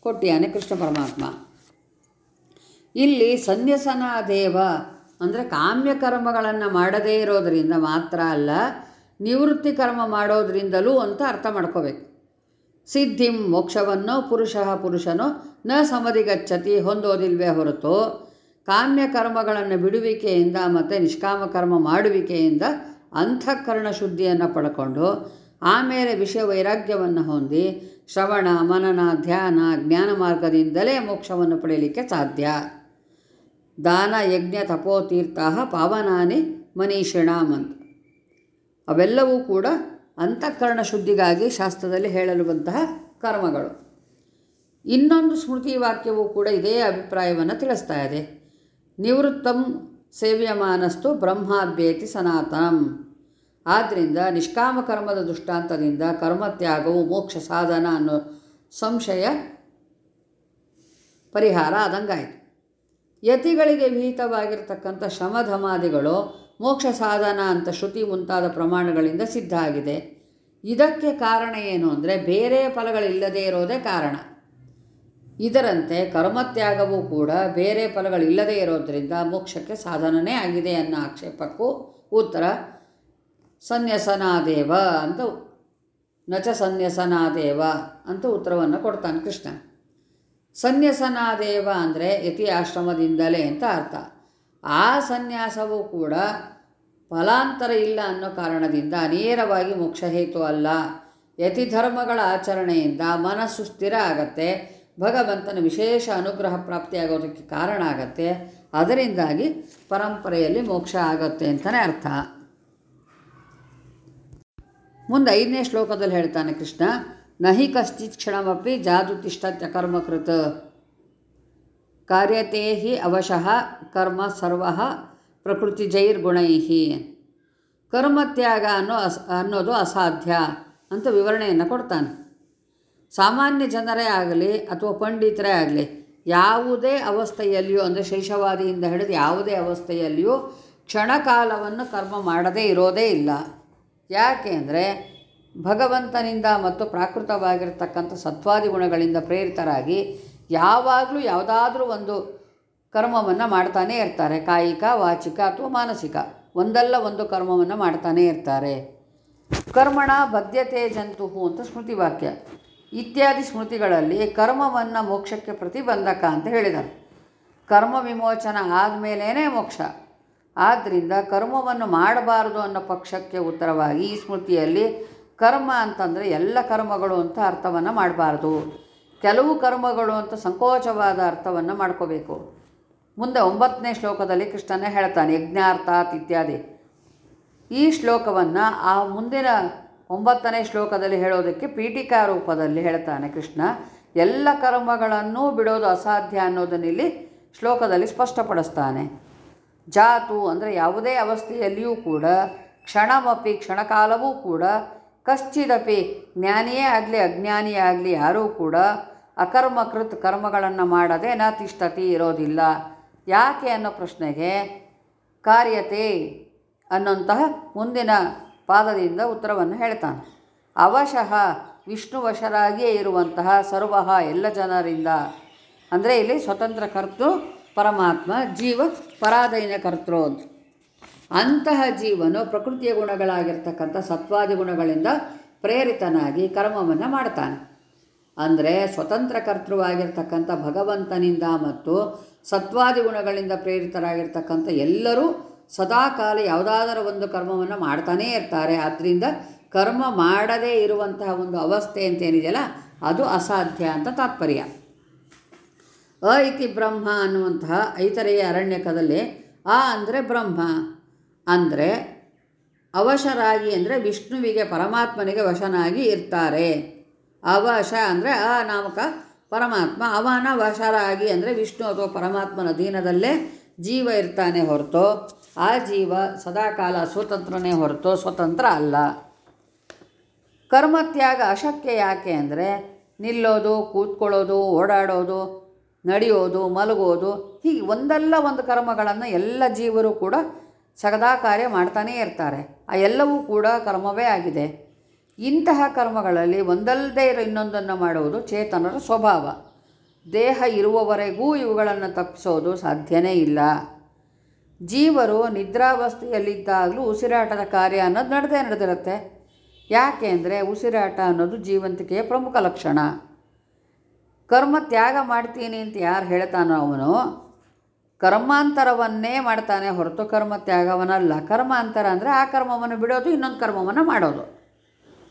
ಕೊಟ್ಟಿಯಾನೆ ಕೃಷ್ಣ ಪರಮಾತ್ಮ. ಇಲ್ಲಿ ಸನ್ಯಸನಾದೇವ ಅಂದರೆ ಕಾಮ್ಯ ಕರ್ಮಗಳನ್ನು ಮಾಡದೇ ಇರೋದರಿಂದ ಮಾತ್ರ ಅಲ್ಲ, ನಿವೃತ್ತಿ ಕರ್ಮ ಮಾಡೋದರಿಂದಲೂ ಅಂತ ಅರ್ಥ ಮಾಡ್ಕೋಬೇಕು. ಸಿದ್ಧಿಂ ಮೋಕ್ಷವನ್ನು ಪುರುಷ ಪುರುಷನೋ ನ ಸಮಧಿಗಚ್ಚತಿ ಹೊಂದೋದಿಲ್ವೇ ಹೊರತು ಕಾಮ್ಯ ಕರ್ಮಗಳನ್ನು ಬಿಡುವಿಕೆಯಿಂದ ಮತ್ತು ನಿಷ್ಕಾಮ ಕರ್ಮ ಮಾಡುವಿಕೆಯಿಂದ ಅಂತಃಕರಣ ಶುದ್ಧಿಯನ್ನು ಪಡ್ಕೊಂಡು ಆಮೇಲೆ ವಿಷಯ ವೈರಾಗ್ಯವನ್ನು ಹೊಂದಿ ಶ್ರವಣ, ಮನನ, ಧ್ಯಾನ, ಜ್ಞಾನ ಮಾರ್ಗದಿಂದಲೇ ಮೋಕ್ಷವನ್ನು ಪಡೆಯಲಿಕ್ಕೆ ಸಾಧ್ಯ. ದಾನ, ಯಜ್ಞ, ತಪೋತೀರ್ಥ, ಪಾವನಾನಿ ಮನೀಷಿಣಾಮ್ ಅವೆಲ್ಲವೂ ಕೂಡ ಅಂತಃಕರಣ ಶುದ್ಧಿಗಾಗಿ ಶಾಸ್ತ್ರದಲ್ಲಿ ಹೇಳಲುವಂತಹ ಕರ್ಮಗಳು. ಇನ್ನೊಂದು ಸ್ಮೃತಿ ವಾಕ್ಯವೂ ಕೂಡ ಇದೇ ಅಭಿಪ್ರಾಯವನ್ನು ತಿಳಿಸ್ತಾ ಇದೆ. ನಿವೃತ್ತಂ ಸೇವ್ಯಮಾನಸ್ತು ಬ್ರಹ್ಮಾಭ್ಯೇತಿ ಸನಾತನಂ. ಆದ್ದರಿಂದ ನಿಷ್ಕಾಮ ಕರ್ಮದ ದೃಷ್ಟಾಂತದಿಂದ ಕರ್ಮತ್ಯಾಗವು ಮೋಕ್ಷ ಸಾಧನ ಅನ್ನೋ ಸಂಶಯ ಪರಿಹಾರ ಆದಂಗಾಯಿತು. ಯತಿಗಳಿಗೆ ವಿಹಿತವಾಗಿರ್ತಕ್ಕಂಥ ಶಮಧಮಾದಿಗಳು ಮೋಕ್ಷ ಸಾಧನ ಅಂತ ಶ್ರುತಿ ಮುಂತಾದ ಪ್ರಮಾಣಗಳಿಂದ ಸಿದ್ಧ ಆಗಿದೆ. ಇದಕ್ಕೆ ಕಾರಣ ಏನು ಅಂದರೆ ಬೇರೆ ಫಲಗಳಿಲ್ಲದೇ ಇರೋದೇ ಕಾರಣ. ಇದರಂತೆ ಕರ್ಮತ್ಯಾಗವೂ ಕೂಡ ಬೇರೆ ಫಲಗಳಿಲ್ಲದೇ ಇರೋದರಿಂದ ಮೋಕ್ಷಕ್ಕೆ ಸಾಧನನೇ ಆಗಿದೆ ಅನ್ನೋ ಆಕ್ಷೇಪಕ್ಕೂ ಉತ್ತರ ಸನ್ಯಸನಾದೇವ ಅಂತ ನಚ ಸನ್ಯಸನಾದೇವ ಅಂತ ಉತ್ತರವನ್ನು ಕೊಡ್ತಾನೆ ಕೃಷ್ಣ. ಸನ್ಯಸನಾದೇವ ಅಂದರೆ ಯತಿ ಆಶ್ರಮದಿಂದಲೇ ಅಂತ ಅರ್ಥ. ಆ ಸನ್ಯಾಸವು ಕೂಡ ಫಲಾಂತರ ಇಲ್ಲ ಅನ್ನೋ ಕಾರಣದಿಂದ ನೇರವಾಗಿ ಮೋಕ್ಷ ಹೇತು ಅಲ್ಲ. ಯತಿ ಧರ್ಮಗಳ ಆಚರಣೆಯಿಂದ ಮನಸ್ಸು ಸ್ಥಿರ ಆಗತ್ತೆ. ಭಗವಂತನ ವಿಶೇಷ ಅನುಗ್ರಹ ಪ್ರಾಪ್ತಿಯಾಗೋದಕ್ಕೆ ಕಾರಣ ಆಗತ್ತೆ. ಅದರಿಂದಾಗಿ ಪರಂಪರೆಯಲ್ಲಿ ಮೋಕ್ಷ ಆಗತ್ತೆ ಅಂತಲೇ ಅರ್ಥ. ಮುಂದೆ ಐದನೇ ಶ್ಲೋಕದಲ್ಲಿ ಹೇಳ್ತಾನೆ ಕೃಷ್ಣ, ನಹಿ ಕಶ್ಚಿತ್ ಕ್ಷಣಮಪಿ ಜಾದು ತಿಷ್ಠತ್ಯ ಕರ್ಮಕೃತ. ಕಾರ್ಯತೆ ಹಿ ಅವಶಃ ಕರ್ಮ ಸರ್ವ ಪ್ರಕೃತಿ ಜೈರ್ ಗುಣೈಹಿ ಕರ್ಮತ್ಯಾಗ ಅನ್ನೋ ಅಸ್, ಅನ್ನೋದು ಅಸಾಧ್ಯ ಅಂತ ವಿವರಣೆಯನ್ನು ಕೊಡ್ತಾನೆ. ಸಾಮಾನ್ಯ ಜನರೇ ಆಗಲಿ ಅಥವಾ ಪಂಡಿತರೇ ಆಗಲಿ, ಯಾವುದೇ ಅವಸ್ಥೆಯಲ್ಲಿಯೂ ಅಂದರೆ ಶೈಶವಾದಿಯಿಂದ ಹಿಡಿದು ಯಾವುದೇ ಅವಸ್ಥೆಯಲ್ಲಿಯೂ ಕ್ಷಣಕಾಲವನ್ನು ಕರ್ಮ ಮಾಡದೇ ಇರೋದೇ ಇಲ್ಲ. ಯಾಕೆ ಅಂದರೆ ಭಗವಂತನಿಂದ ಮತ್ತು ಪ್ರಾಕೃತವಾಗಿರ್ತಕ್ಕಂಥ ಸತ್ವಾದಿ ಗುಣಗಳಿಂದ ಪ್ರೇರಿತರಾಗಿ ಯಾವಾಗಲೂ ಯಾವುದಾದ್ರೂ ಒಂದು ಕರ್ಮವನ್ನು ಮಾಡ್ತಾನೇ ಇರ್ತಾರೆ. ಕಾಯಿಕ, ವಾಚಿಕ ಅಥವಾ ಮಾನಸಿಕ. ಒಂದಲ್ಲ ಒಂದು ಕರ್ಮವನ್ನು ಮಾಡ್ತಾನೇ ಇರ್ತಾರೆ. ಕರ್ಮಣ ಬದ್ಧತೆ ಜಂತುಹು ಅಂತ ಸ್ಮೃತಿ ವಾಕ್ಯ ಇತ್ಯಾದಿ ಸ್ಮೃತಿಗಳಲ್ಲಿ ಕರ್ಮವನ್ನು ಮೋಕ್ಷಕ್ಕೆ ಪ್ರತಿಬಂಧಕ ಅಂತ ಹೇಳಿದ್ದಾರೆ ಕರ್ಮ ವಿಮೋಚನ ಆದಮೇಲೇ ಮೋಕ್ಷ. ಆದ್ದರಿಂದ ಕರ್ಮವನ್ನು ಮಾಡಬಾರದು ಅನ್ನೋ ಪಕ್ಷಕ್ಕೆ ಉತ್ತರವಾಗಿ ಈ ಸ್ಮೃತಿಯಲ್ಲಿ ಕರ್ಮ ಅಂತಂದರೆ ಎಲ್ಲ ಕರ್ಮಗಳು ಅಂತ ಅರ್ಥವನ್ನು ಮಾಡಬಾರ್ದು. ಕೆಲವು ಕರ್ಮಗಳು ಅಂತ ಸಂಕೋಚವಾದ ಅರ್ಥವನ್ನು ಮಾಡ್ಕೋಬೇಕು. ಮುಂದೆ ಒಂಬತ್ತನೇ ಶ್ಲೋಕದಲ್ಲಿ ಕೃಷ್ಣನ ಹೇಳ್ತಾನೆ, ಯಜ್ಞಾರ್ಥಾತ್ ಇತ್ಯಾದಿ. ಈ ಶ್ಲೋಕವನ್ನು ಆ ಮುಂದಿನ ಒಂಬತ್ತನೇ ಶ್ಲೋಕದಲ್ಲಿ ಹೇಳೋದಕ್ಕೆ ಪೀಠಿಕಾ ರೂಪದಲ್ಲಿ ಹೇಳ್ತಾನೆ ಕೃಷ್ಣ. ಎಲ್ಲ ಕರ್ಮಗಳನ್ನು ಬಿಡೋದು ಅಸಾಧ್ಯ ಅನ್ನೋದನ್ನು ಇಲ್ಲಿ ಶ್ಲೋಕದಲ್ಲಿ ಸ್ಪಷ್ಟಪಡಿಸ್ತಾನೆ. ಜಾತು ಅಂದರೆ ಯಾವುದೇ ಅವಸ್ಥೆಯಲ್ಲಿಯೂ ಕೂಡ, ಕ್ಷಣಮಪಿ ಕ್ಷಣಕಾಲವೂ ಕೂಡ, ಕಶ್ಚಿದಪಿ ಜ್ಞಾನಿಯೇ ಆಗಲಿ, ಅಜ್ಞಾನಿಯೇ ಆಗಲಿ, ಯಾರೂ ಕೂಡ ಅಕರ್ಮಕೃತ್ ಕರ್ಮಗಳನ್ನು ಮಾಡದೆ ನ ತಿಷ್ಠತಿ ಇರೋದಿಲ್ಲ. ಯಾಕೆ ಅನ್ನೋ ಪ್ರಶ್ನೆಗೆ ಕಾರ್ಯತೆ ಅನ್ನೋಂತಹ ಮುಂದಿನ ಪಾದದಿಂದ ಉತ್ತರವನ್ನು ಹೇಳ್ತಾನೆ. ಅವಶಃ ವಿಷ್ಣುವಶರಾಗಿಯೇ ಇರುವಂತಹ ಸರ್ವಹ ಎಲ್ಲ ಜನರಿಂದ. ಅಂದರೆ ಇಲ್ಲಿ ಸ್ವತಂತ್ರ ಕರ್ತೃ ಪರಮಾತ್ಮ ಜೀವ ಪರಾಧೀನ ಕರ್ತೃ ಅಂತ ಅಂತಹ ಜೀವನು ಪ್ರಕೃತಿಯ ಗುಣಗಳಾಗಿರ್ತಕ್ಕಂಥ ಸತ್ವಾದಿ ಗುಣಗಳಿಂದ ಪ್ರೇರಿತನಾಗಿ ಕರ್ಮವನ್ನು ಮಾಡ್ತಾನೆ. ಅಂದರೆ ಸ್ವತಂತ್ರ ಕರ್ತೃವಾಗಿರ್ತಕ್ಕಂಥ ಭಗವಂತನಿಂದ ಮತ್ತು ಸತ್ವಾದಿ ಗುಣಗಳಿಂದ ಪ್ರೇರಿತರಾಗಿರ್ತಕ್ಕಂಥ ಎಲ್ಲರೂ ಸದಾಕಾಲ ಯಾವುದಾದರೂ ಒಂದು ಕರ್ಮವನ್ನು ಮಾಡ್ತಾನೇ ಇರ್ತಾರೆ. ಆದ್ದರಿಂದ ಕರ್ಮ ಮಾಡದೇ ಇರುವಂತಹ ಒಂದು ಅವಸ್ಥೆ ಅಂತೇನಿದೆಯಲ್ಲ ಅದು ಅಸಾಧ್ಯ ಅಂತ ತಾತ್ಪರ್ಯ. ಅ ಇತಿ ಬ್ರಹ್ಮ ಅನ್ನುವಂತಹ ಐತರೆಯ ಅರಣ್ಯಕದಲ್ಲಿ ಆ ಅಂದರೆ ಬ್ರಹ್ಮ. ಅಂದರೆ ಅವಶರಾಗಿ ಅಂದರೆ ವಿಷ್ಣುವಿಗೆ ಪರಮಾತ್ಮನಿಗೆ ವಶನಾಗಿ ಇರ್ತಾರೆ. ಅವಶ ಅಂದರೆ ಆ ನಾಮಕ ಪರಮಾತ್ಮ. ಅವನ ವಶರಾಗಿ ಅಂದರೆ ವಿಷ್ಣು ಅಥವಾ ಪರಮಾತ್ಮನ ಅಧೀನದಲ್ಲೇ ಜೀವ ಇರ್ತಾನೆ ಹೊರತು. ಆ ಜೀವ ಸದಾಕಾಲ ಸ್ವತಂತ್ರನೇ ಹೊರತು, ಸ್ವತಂತ್ರ ಅಲ್ಲ. ಕರ್ಮತ್ಯಾಗ ಅಶಕ್ಯ ಯಾಕೆ ಅಂದರೆ ನಿಲ್ಲೋದು, ಕೂತ್ಕೊಳ್ಳೋದು, ಓಡಾಡೋದು ನಡೆಯೋದು, ಮಲಗೋದು, ಹೀಗೆ ಒಂದಲ್ಲ ಒಂದು ಕರ್ಮಗಳನ್ನು ಎಲ್ಲ ಜೀವರು ಕೂಡ ಸಗದಾ ಕಾರ್ಯ ಮಾಡ್ತಾನೇ ಇರ್ತಾರೆ. ಆ ಎಲ್ಲವೂ ಕೂಡ ಕರ್ಮವೇ ಆಗಿದೆ. ಇಂತಹ ಕರ್ಮಗಳಲ್ಲಿ ಒಂದಲ್ಲದೆ ಇರೋ ಇನ್ನೊಂದನ್ನು ಮಾಡುವುದು ಚೇತನರ ಸ್ವಭಾವ. ದೇಹ ಇರುವವರೆಗೂ ಇವುಗಳನ್ನು ತಪ್ಪಿಸೋದು ಸಾಧ್ಯನೇ ಇಲ್ಲ. ಜೀವರು ನಿದ್ರಾವಸ್ಥೆಯಲ್ಲಿದ್ದಾಗಲೂ ಉಸಿರಾಟದ ಕಾರ್ಯ ಅನ್ನೋದು ನಡೆದೇ ನಡೆದಿರುತ್ತೆ. ಯಾಕೆ ಅಂದರೆ ಉಸಿರಾಟ ಅನ್ನೋದು ಜೀವಂತಿಕೆಯ ಪ್ರಮುಖ ಲಕ್ಷಣ. ಕರ್ಮ ತ್ಯಾಗ ಮಾಡ್ತೀನಿ ಅಂತ ಯಾರು ಹೇಳ್ತಾನೋ ಅವನು, ಕರ್ಮಾಂತರವನ್ನೇ ಮಾಡ್ತಾನೆ ಹೊರತು ಕರ್ಮ ತ್ಯಾಗವನ್ನಲ್ಲ ಕರ್ಮಾಂತರ ಅಂದರೆ ಆ ಕರ್ಮವನ್ನು ಬಿಡೋದು, ಇನ್ನೊಂದು ಕರ್ಮವನ್ನು ಮಾಡೋದು.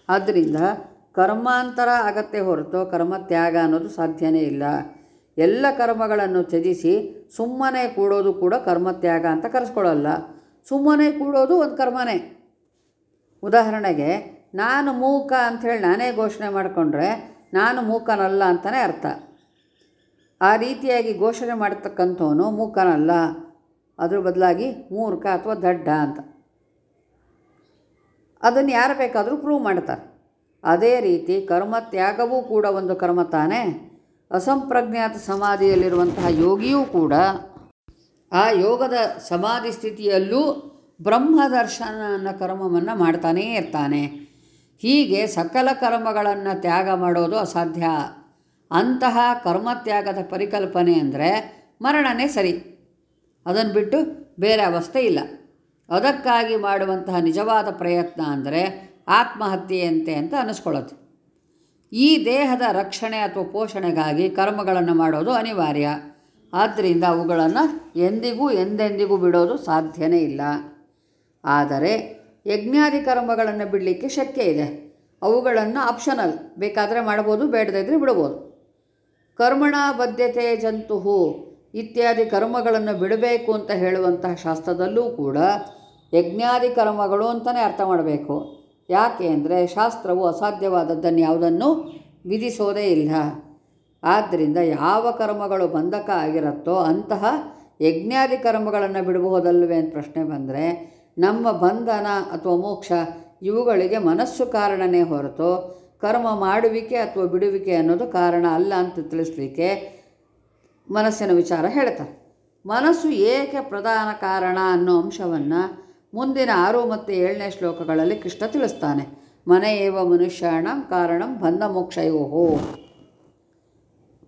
ಆದ್ದರಿಂದ ಕರ್ಮಾಂತರ ಆಗತ್ತೆ ಹೊರತು ಕರ್ಮ ತ್ಯಾಗ ಅನ್ನೋದು ಸಾಧ್ಯನೇ ಇಲ್ಲ. ಎಲ್ಲ ಕರ್ಮಗಳನ್ನು ತ್ಯಜಿಸಿ ಸುಮ್ಮನೆ ಕೂಡೋದು ಕೂಡ ಕರ್ಮ ತ್ಯಾಗ ಅಂತ ಕರೆಸ್ಕೊಳ್ಳಲ್ಲ. ಸುಮ್ಮನೆ ಕೂಡೋದು ಒಂದು ಕರ್ಮನೇ. ಉದಾಹರಣೆಗೆ, ನಾನು ಮೂಕ ಅಂಥೇಳಿ ನಾನೇ ಘೋಷಣೆ ಮಾಡಿಕೊಂಡ್ರೆ ನಾನು ಮೂಕನಲ್ಲ ಅಂತಲೇ ಅರ್ಥ. ಆ ರೀತಿಯಾಗಿ ಘೋಷಣೆ ಮಾಡ್ತಕ್ಕಂಥವನು ಮೂಕನಲ್ಲ. ಅದ್ರ ಬದಲಾಗಿ ಮೂರ್ಖ ಅಥವಾ ದಡ್ಡ ಅಂತ. ಅದನ್ನು ಯಾರು ಬೇಕಾದರೂ ಪ್ರೂವ್ ಮಾಡ್ತಾರೆ. ಅದೇ ರೀತಿ ಕರ್ಮ ತ್ಯಾಗವೂ ಕೂಡ ಒಂದು ಕರ್ಮ ತಾನೇ. ಅಸಂಪ್ರಜ್ಞಾತ ಸಮಾಧಿಯಲ್ಲಿರುವಂತಹ ಯೋಗಿಯೂ ಕೂಡ ಆ ಯೋಗದ ಸಮಾಧಿ ಸ್ಥಿತಿಯಲ್ಲೂ ಬ್ರಹ್ಮದರ್ಶನ ಅನ್ನೋ ಕರ್ಮವನ್ನು ಮಾಡ್ತಾನೇ ಇರ್ತಾನೆ. ಹೀಗೆ ಸಕಲ ಕರ್ಮಗಳನ್ನು ತ್ಯಾಗ ಮಾಡೋದು ಅಸಾಧ್ಯ. ಅಂತಹ ಕರ್ಮತ್ಯಾಗದ ಪರಿಕಲ್ಪನೆ ಅಂದರೆ ಮರಣನೇ ಸರಿ. ಅದನ್ನು ಬಿಟ್ಟು ಬೇರೆ ಅವಸ್ಥೆ ಇಲ್ಲ. ಅದಕ್ಕಾಗಿ ಮಾಡುವಂತಹ ನಿಜವಾದ ಪ್ರಯತ್ನ ಅಂದರೆ ಆತ್ಮಹತ್ಯೆಯಂತೆ ಅಂತ ಅನ್ನಿಸ್ಕೊಳ್ಳುತ್ತೆ ಈ ದೇಹದ ರಕ್ಷಣೆ ಅಥವಾ ಪೋಷಣೆಗಾಗಿ ಕರ್ಮಗಳನ್ನು ಮಾಡೋದು ಅನಿವಾರ್ಯ. ಆದ್ದರಿಂದ ಅವುಗಳನ್ನು ಎಂದಿಗೂ ಎಂದೆಂದಿಗೂ ಬಿಡೋದು ಸಾಧ್ಯನೇ ಇಲ್ಲ. ಆದರೆ ಯಜ್ಞಾದಿ ಕರ್ಮಗಳನ್ನು ಬಿಡಲಿಕ್ಕೆ ಶಕ್ಯ ಇದೆ. ಅವುಗಳನ್ನು ಆಪ್ಷನಲ್ ಬೇಕಾದರೆ ಮಾಡ್ಬೋದು ಬೇಡದಿದ್ದರೆ ಬಿಡ್ಬೋದು. ಕರ್ಮಣ, ಬದ್ಧತೆ ಜಂತು ಇತ್ಯಾದಿ ಕರ್ಮಗಳನ್ನು ಬಿಡಬೇಕು ಅಂತ ಹೇಳುವಂತಹ ಶಾಸ್ತ್ರದಲ್ಲೂ ಕೂಡ ಯಜ್ಞಾದಿ ಕರ್ಮಗಳು ಅಂತಲೇ ಅರ್ಥ ಮಾಡಬೇಕು. ಯಾಕೆ ಅಂದರೆ ಶಾಸ್ತ್ರವು ಅಸಾಧ್ಯವಾದದ್ದನ್ನು ಯಾವುದನ್ನು ವಿಧಿಸೋದೇ ಇಲ್ಲ. ಆದ್ದರಿಂದ ಯಾವ ಕರ್ಮಗಳು ಬಂಧಕ ಆಗಿರುತ್ತೋ ಅಂತಹ ಯಜ್ಞಾದಿ ಕರ್ಮಗಳನ್ನು ಬಿಡಬಹುದಲ್ವೇ ಅಂತ ಪ್ರಶ್ನೆ ಬಂದರೆ ನಮ್ಮ ಬಂಧನ ಅಥವಾ ಮೋಕ್ಷ ಇವುಗಳಿಗೆ ಮನಸ್ಸು ಕಾರಣನೇ ಹೊರತು ಕರ್ಮ ಮಾಡುವಿಕೆ ಅಥವಾ ಬಿಡುವಿಕೆ ಅನ್ನೋದು ಕಾರಣ ಅಲ್ಲ ಅಂತ ತಿಳಿಸ್ಲಿಕ್ಕೆ ಮನಸ್ಸಿನ ವಿಚಾರ ಹೇಳ್ತಾರೆ. ಮನಸ್ಸು ಏಕೆ ಪ್ರಧಾನ ಕಾರಣ ಅನ್ನೋ ಅಂಶವನ್ನು ಮುಂದಿನ ಆರು ಮತ್ತು ಏಳನೇ ಶ್ಲೋಕಗಳಲ್ಲಿ ಕೃಷ್ಣ ತಿಳಿಸ್ತಾನೆ. ಮನೆ ಏವ ಮನುಷ್ಯಾಣ ಕಾರಣಂ ಬಂಧ ಮೋಕ್ಷಯೋ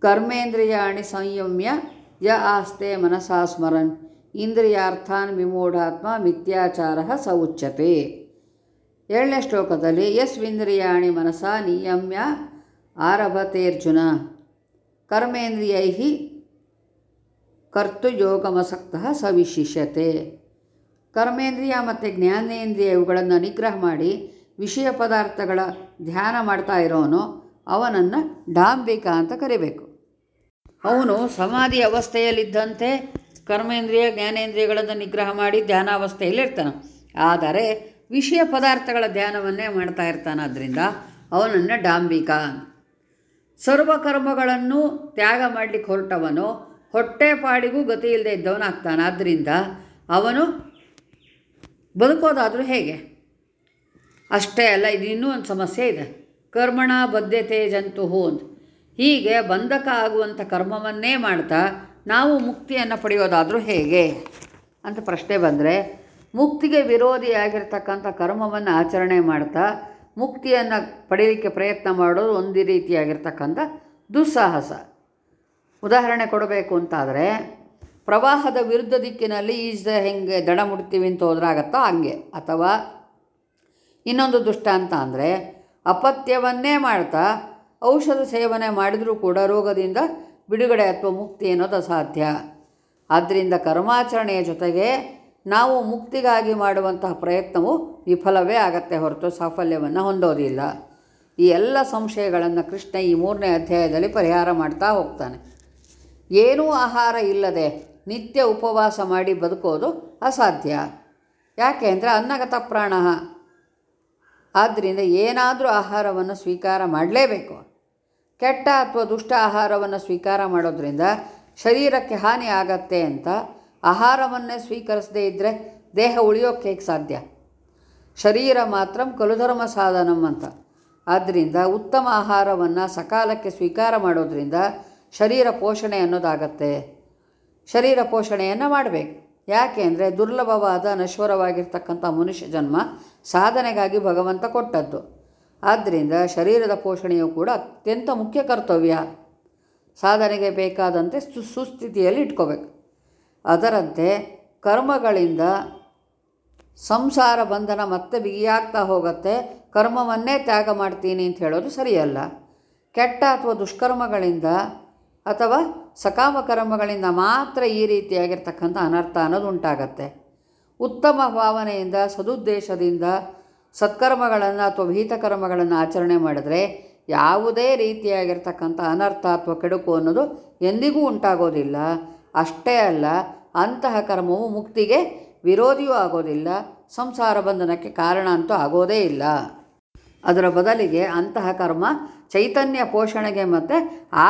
ಕರ್ಮೇಂದ್ರಿಯಾಣಿ ಸಂಯಮ್ಯ ಯ ಆಸ್ತೆ ಮನಸಾ ಸ್ಮರನ್. ಇಂದ್ರಿಯಾರ್ಥಾನ್ ವಿಮೂಢಾತ್ಮ ಮಿಥ್ಯಾಚಾರ ಸ ಉಚ್ಯತೆ ಏಳನೇ ಶ್ಲೋಕದಲ್ಲಿ, ಯಸ್ವಿಂದ್ರಿಯಾಣಿ ಮನಸ ನಿಯಮ್ಯ ಆರಭತೇರ್ಜುನ. ಕರ್ಮೇಂದ್ರಿಯೈ ಕರ್ತೃಯೋಗಮಸಕ್ತ ಸ ವಿಶಿಷ್ಯತೆ ಕರ್ಮೇಂದ್ರಿಯ ಮತ್ತು ಜ್ಞಾನೇಂದ್ರಿಯ ಇವುಗಳನ್ನು ನಿಗ್ರಹ ಮಾಡಿ ವಿಷಯ ಪದಾರ್ಥಗಳ ಧ್ಯಾನ ಮಾಡ್ತಾ ಇರೋನು, ಅವನನ್ನು ಡಾಂಬಿಕ ಅಂತ ಕರಿಬೇಕು. ಅವನು ಸಮಾಧಿ ಅವಸ್ಥೆಯಲ್ಲಿದ್ದಂತೆ ಕರ್ಮೇಂದ್ರಿಯ, ಜ್ಞಾನೇಂದ್ರಿಯಗಳನ್ನು ನಿಗ್ರಹ ಮಾಡಿ ಧ್ಯಾನಾವಸ್ಥೆಯಲ್ಲಿರ್ತಾನೆ ಆದರೆ ವಿಷಯ ಪದಾರ್ಥಗಳ ಧ್ಯಾನವನ್ನೇ ಮಾಡ್ತಾ ಇರ್ತಾನಾದ್ರಿಂದ ಅವನನ್ನು ಡಾಂಬಿಕ ಸರ್ವಕರ್ಮಗಳನ್ನು ತ್ಯಾಗ ಮಾಡಲಿಕ್ಕೆ ಹೊರಟವನು ಹೊಟ್ಟೆಪಾಡಿಗೂ ಗತಿ ಇಲ್ಲದೆ ಇದ್ದವನಾಗ್ತಾನೆ. ಆದ್ದರಿಂದ ಅವನು ಬದುಕೋದಾದರೂ ಹೇಗೆ? ಅಷ್ಟೇ ಅಲ್ಲ, ಇದು ಇನ್ನೂ ಒಂದು ಸಮಸ್ಯೆ ಇದೆ. ಕರ್ಮಣ ಬದ್ಧತೆ ಜಂತು ಅಂತ. ಹೀಗೆ ಬಂಧಕ ಆಗುವಂಥ ಕರ್ಮವನ್ನೇ ಮಾಡ್ತಾ ನಾವು ಮುಕ್ತಿಯನ್ನು ಪಡೆಯೋದಾದರೂ ಹೇಗೆ ಅಂತ ಪ್ರಶ್ನೆ ಬಂದರೆ, ಮುಕ್ತಿಗೆ ವಿರೋಧಿಯಾಗಿರ್ತಕ್ಕಂಥ ಕರ್ಮವನ್ನು ಆಚರಣೆ ಮಾಡ್ತಾ, ಮುಕ್ತಿಯನ್ನು ಪಡೆಯಲಿಕ್ಕೆ ಪ್ರಯತ್ನ ಮಾಡೋದು ಒಂದು ರೀತಿಯಾಗಿರ್ತಕ್ಕಂಥ ದುಸ್ಸಾಹಸ. ಉದಾಹರಣೆ ಕೊಡಬೇಕು ಅಂತಾದರೆ, ಪ್ರವಾಹದ ವಿರುದ್ಧ ದಿಕ್ಕಿನಲ್ಲಿ ಈಜ ಹೆಂಗೆ ದಡ ಮುಡ್ತೀವಿ ಅಂತ ಹೋದ್ರಾಗತ್ತೋ ಹಂಗೆ. ಅಥವಾ ಇನ್ನೊಂದು ದುಷ್ಟ ಅಂತ ಅಂದರೆ, ಅಪತ್ಯವನ್ನೇ ಮಾಡ್ತಾ, ಔಷಧ ಸೇವನೆ ಮಾಡಿದರೂ ಕೂಡ ರೋಗದಿಂದ ಬಿಡುಗಡೆ ಅಥವಾ ಮುಕ್ತಿ ಅನ್ನೋದು ಅಸಾಧ್ಯ. ಆದ್ದರಿಂದ ಕರ್ಮಾಚರಣೆಯ ಜೊತೆಗೆ ನಾವು ಮುಕ್ತಿಗಾಗಿ ಮಾಡುವಂತಹ ಪ್ರಯತ್ನವು ವಿಫಲವೇ ಆಗತ್ತೆ ಹೊರತು ಸಾಫಲ್ಯವನ್ನು ಹೊಂದೋದಿಲ್ಲ. ಈ ಎಲ್ಲ ಸಂಶಯಗಳನ್ನು ಕೃಷ್ಣ ಈ ಮೂರನೇ ಅಧ್ಯಾಯದಲ್ಲಿ ಪರಿಹಾರ ಮಾಡ್ತಾ ಹೋಗ್ತಾನೆ. ಏನೂ ಆಹಾರ ಇಲ್ಲದೆ ನಿತ್ಯ ಉಪವಾಸ ಮಾಡಿ ಬದುಕೋದು ಅಸಾಧ್ಯ. ಯಾಕೆ ಅಂದರೆ ಅನ್ನಗತ ಪ್ರಾಣ. ಆದ್ದರಿಂದ ಏನಾದರೂ ಆಹಾರವನ್ನು ಸ್ವೀಕಾರ ಮಾಡಲೇಬೇಕು. ಕೆಟ್ಟ ಅಥವಾ ದುಷ್ಟ ಆಹಾರವನ್ನು ಸ್ವೀಕಾರ ಮಾಡೋದ್ರಿಂದ ಶರೀರಕ್ಕೆ ಹಾನಿ ಆಗತ್ತೆ ಅಂತ ಆಹಾರವನ್ನೇ ಸ್ವೀಕರಿಸದೇ ಇದ್ದರೆ ದೇಹ ಉಳಿಯೋಕ್ಕೆ ಹೇಗೆ ಸಾಧ್ಯ? ಶರೀರ ಮಾತ್ರ ಕಲುಧರ್ಮ ಸಾಧನಂ ಅಂತ. ಆದ್ದರಿಂದ ಉತ್ತಮ ಆಹಾರವನ್ನು ಸಕಾಲಕ್ಕೆ ಸ್ವೀಕಾರ ಮಾಡೋದ್ರಿಂದ ಶರೀರ ಪೋಷಣೆ ಅನ್ನೋದಾಗತ್ತೆ. ಶರೀರ ಪೋಷಣೆಯನ್ನು ಮಾಡಬೇಕು. ಯಾಕೆ ಅಂದರೆ ದುರ್ಲಭವಾದ ನಶ್ವರವಾಗಿರ್ತಕ್ಕಂಥ ಮನುಷ್ಯ ಜನ್ಮ ಸಾಧನೆಗಾಗಿ ಭಗವಂತ ಕೊಟ್ಟದ್ದು. ಆದ್ದರಿಂದ ಶರೀರದ ಪೋಷಣೆಯು ಕೂಡ ಅತ್ಯಂತ ಮುಖ್ಯ ಕರ್ತವ್ಯ. ಸಾಧನೆಗೆ ಬೇಕಾದಂತೆ ಸು, ಸುಸ್ಥಿತಿಯಲ್ಲಿ ಇಟ್ಕೋಬೇಕು. ಅದರಂತೆ ಕರ್ಮಗಳಿಂದ ಸಂಸಾರ ಬಂಧನ ಮತ್ತೆ ಬಿಗಿಯಾಗ್ತಾ ಹೋಗುತ್ತೆ. ಕರ್ಮವನ್ನೇ ತ್ಯಾಗ ಮಾಡ್ತೀನಿ ಅಂತ ಹೇಳೋದು ಸರಿಯಲ್ಲ. ಕೆಟ್ಟ ಅಥವಾ ದುಷ್ಕರ್ಮಗಳಿಂದ ಅಥವಾ ಸಕಾಮ ಕರ್ಮಗಳಿಂದ ಮಾತ್ರ ಈ ರೀತಿಯಾಗಿರ್ತಕ್ಕಂಥ ಅನರ್ಥ ಅನ್ನೋದು ಉಂಟಾಗತ್ತೆ. ಉತ್ತಮ ಭಾವನೆಯಿಂದ, ಸದುದ್ದೇಶದಿಂದ ಸತ್ಕರ್ಮಗಳನ್ನು ಅಥವಾ ವಿಹಿತ ಕರ್ಮಗಳನ್ನು ಆಚರಣೆ ಮಾಡಿದ್ರೆ ಯಾವುದೇ ರೀತಿಯಾಗಿರ್ತಕ್ಕಂಥ ಅನರ್ಥ ಅಥವಾ ಕೆಡುಕು ಅನ್ನೋದು ಎಂದಿಗೂ ಉಂಟಾಗೋದಿಲ್ಲ. ಅಷ್ಟೇ ಅಲ್ಲ, ಅಂತಹ ಕರ್ಮವು ಮುಕ್ತಿಗೆ ವಿರೋಧಿಯೂ ಆಗೋದಿಲ್ಲ, ಸಂಸಾರ ಬಂಧನಕ್ಕೆ ಕಾರಣ ಅಂತೂ ಆಗೋದೇ ಇಲ್ಲ. ಅದರ ಬದಲಿಗೆ ಅಂತಹ ಕರ್ಮ ಚೈತನ್ಯ ಪೋಷಣೆಗೆ ಮತ್ತು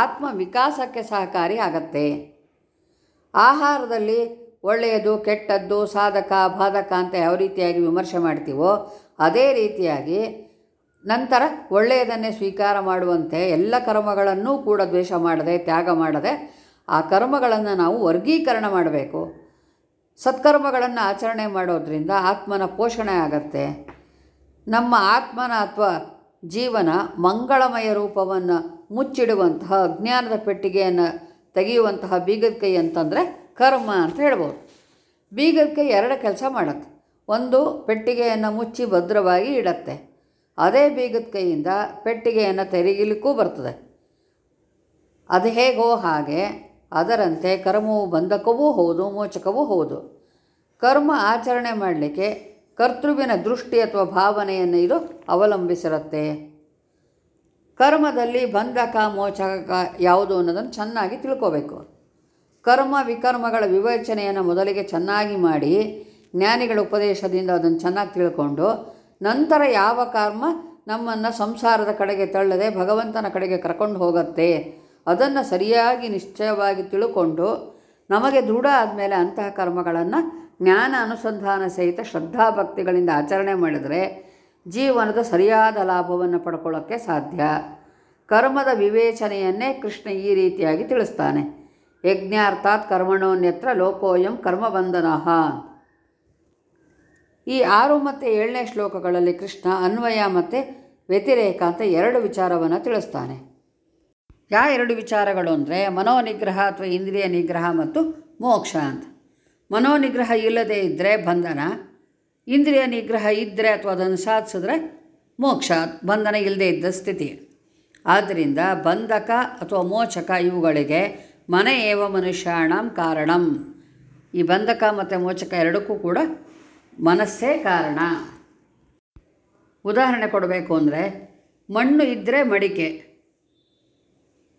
ಆತ್ಮ ವಿಕಾಸಕ್ಕೆ ಸಹಕಾರಿ ಆಗತ್ತೆ. ಆಹಾರದಲ್ಲಿ ಒಳ್ಳೆಯದು, ಕೆಟ್ಟದ್ದು, ಸಾಧಕ, ಬಾಧಕ ಅಂತ ಯಾವ ರೀತಿಯಾಗಿ ವಿಮರ್ಶೆ ಮಾಡ್ತೀವೋ ಅದೇ ರೀತಿಯಾಗಿ ನಂತರ ಒಳ್ಳೆಯದನ್ನೇ ಸ್ವೀಕಾರ ಮಾಡುವಂತೆ ಎಲ್ಲ ಕರ್ಮಗಳನ್ನೂ ಕೂಡ ದ್ವೇಷ ಮಾಡದೆ, ತ್ಯಾಗ ಮಾಡದೆ ಆ ಕರ್ಮಗಳನ್ನು ನಾವು ವರ್ಗೀಕರಣ ಮಾಡಬೇಕು. ಸತ್ಕರ್ಮಗಳನ್ನು ಆಚರಣೆ ಮಾಡೋದ್ರಿಂದ ಆತ್ಮನ ಪೋಷಣೆ ಆಗತ್ತೆ. ನಮ್ಮ ಆತ್ಮನ ಅಥವಾ ಜೀವನ ಮಂಗಳಮಯ ರೂಪವನ್ನು ಮುಚ್ಚಿಡುವಂತಹ ಅಜ್ಞಾನದ ಪೆಟ್ಟಿಗೆಯನ್ನು ತೆಗೆಯುವಂತಹ ಬೀಗದ ಕೈ ಅಂತಂದರೆ ಕರ್ಮ ಅಂತ ಹೇಳ್ಬೋದು. ಬೀಗದ ಎರಡು ಕೆಲಸ ಮಾಡುತ್ತೆ. ಒಂದು ಪೆಟ್ಟಿಗೆಯನ್ನು ಮುಚ್ಚಿ ಭದ್ರವಾಗಿ ಇಡತ್ತೆ. ಅದೇ ಬೀಗದ ಕೈಯಿಂದ ಪೆಟ್ಟಿಗೆಯನ್ನು ತೆರೆಯಲಿಕ್ಕೂ ಬರ್ತದೆ. ಅದು ಹೇಗೋ ಹಾಗೆ ಅದರಂತೆ ಕರ್ಮವು ಬಂಧಕವೂ ಹೌದು, ಮೋಚಕವೂ ಹೌದು. ಕರ್ಮ ಆಚರಣೆ ಮಾಡಲಿಕ್ಕೆ ಕರ್ತೃವಿನ ದೃಷ್ಟಿ ಅಥವಾ ಭಾವನೆಯನ್ನು ಇದು ಅವಲಂಬಿಸಿರುತ್ತೆ. ಕರ್ಮದಲ್ಲಿ ಬಂಧಕ, ಮೋಚಕ ಯಾವುದು ಅನ್ನೋದನ್ನು ಚೆನ್ನಾಗಿ ತಿಳ್ಕೋಬೇಕು. ಕರ್ಮ ವಿಕರ್ಮಗಳ ವಿವೇಚನೆಯನ್ನು ಮೊದಲಿಗೆ ಚೆನ್ನಾಗಿ ಮಾಡಿ ಜ್ಞಾನಿಗಳ ಉಪದೇಶದಿಂದ ಅದನ್ನು ಚೆನ್ನಾಗಿ ತಿಳ್ಕೊಂಡು ನಂತರ ಯಾವ ಕರ್ಮ ನಮ್ಮನ್ನು ಸಂಸಾರದ ಕಡೆಗೆ ತಳ್ಳದೆ ಭಗವಂತನ ಕಡೆಗೆ ಕರ್ಕೊಂಡು ಹೋಗುತ್ತೆ? ಅದನ್ನು ಸರಿಯಾಗಿ ನಿಶ್ಚಯವಾಗಿ ತಿಳ್ಕೊಂಡು ನಮಗೆ ದೃಢ ಆದಮೇಲೆ ಅಂತಹ ಕರ್ಮಗಳನ್ನು ಜ್ಞಾನ ಅನುಸಂಧಾನ ಸಹಿತ ಶ್ರದ್ಧಾಭಕ್ತಿಗಳಿಂದ ಆಚರಣೆ ಮಾಡಿದರೆ ಜೀವನದ ಸರಿಯಾದ ಲಾಭವನ್ನು ಪಡ್ಕೊಳ್ಳೋಕ್ಕೆ ಸಾಧ್ಯ. ಕರ್ಮದ ವಿವೇಚನೆಯನ್ನೇ ಕೃಷ್ಣ ಈ ರೀತಿಯಾಗಿ ತಿಳಿಸ್ತಾನೆ. ಯಜ್ಞಾರ್ಥಾತ್ ಕರ್ಮಣೋನ್ಯತ್ರ ಲೋಕೋಯಂ ಕರ್ಮಬಂಧನಃ ಈ ಆರು ಮತ್ತು ಏಳನೇ ಶ್ಲೋಕಗಳಲ್ಲಿ ಕೃಷ್ಣ ಅನ್ವಯ ಮತ್ತು ವ್ಯತಿರೇಕ ಅಂತ ಎರಡು ವಿಚಾರವನ್ನು ತಿಳಿಸ್ತಾನೆ. ಯಾ ಎರಡು ವಿಚಾರಗಳು ಅಂದರೆ ಮನೋನಿಗ್ರಹ ಅಥವಾ ಇಂದ್ರಿಯ ನಿಗ್ರಹ ಮತ್ತು ಮೋಕ್ಷ ಅಂತ. ಮನೋನಿಗ್ರಹ ಇಲ್ಲದೆ ಇದ್ದರೆ ಬಂಧನ, ಇಂದ್ರಿಯ ನಿಗ್ರಹ ಇದ್ದರೆ ಅಥವಾ ಅದನ್ನು ಸಾಧಿಸಿದ್ರೆ ಮೋಕ್ಷ, ಬಂಧನ ಇಲ್ಲದೆ ಇದ್ದ ಸ್ಥಿತಿ. ಆದ್ದರಿಂದ ಬಂಧಕ ಅಥವಾ ಮೋಚಕ ಇವುಗಳಿಗೆ ಮನೆಯೇವ ಏವ ಮನುಷ್ಯಾಣಂ ಕಾರಣಂ. ಈ ಬಂಧಕ ಮತ್ತು ಮೋಚಕ ಎರಡಕ್ಕೂ ಕೂಡ ಮನಸ್ಸೇ ಕಾರಣ. ಉದಾಹರಣೆ ಕೊಡಬೇಕು ಅಂದರೆ, ಮಣ್ಣು ಇದ್ದರೆ ಮಡಿಕೆ.